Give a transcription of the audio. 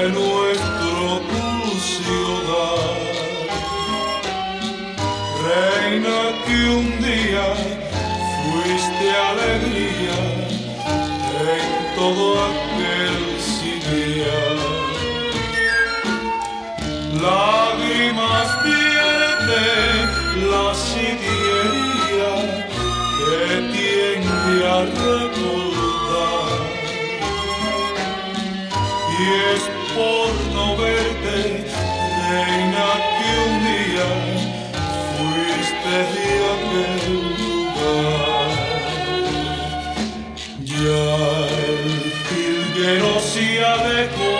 de nuestro hogar. Reina que un día fuiste alegría en todo aquel día. Lágrimas pierde la sitiería que tiende a recordar. Y es por no verte, reina, que un día fuiste de aquel lugar. Ya el jilguero se alejó